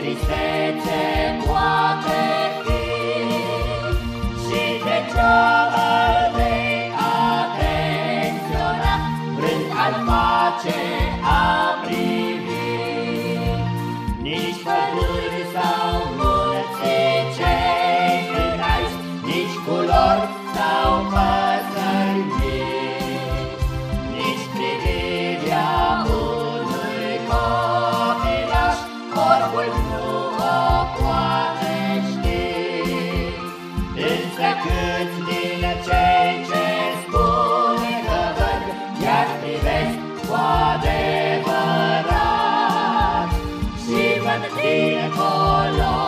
tristețe poate fi Și de ceaba vei atenționa Rând al face a privi Nici adevărat, și văd dincolo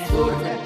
absurda.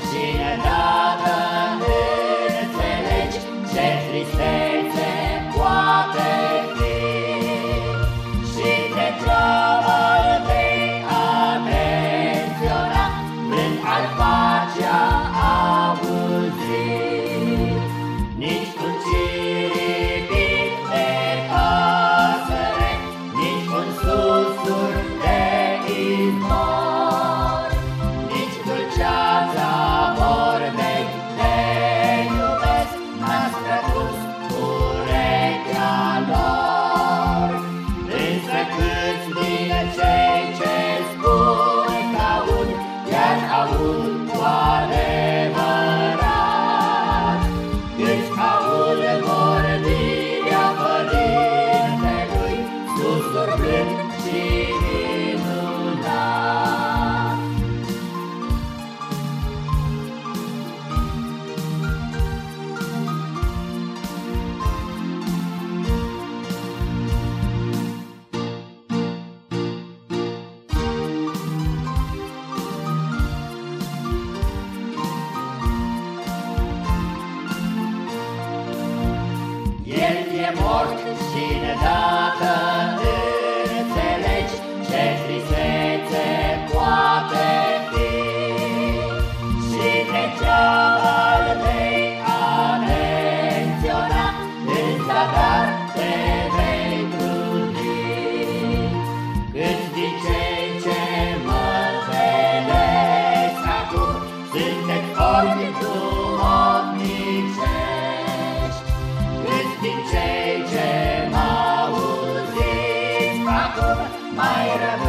Mai rămân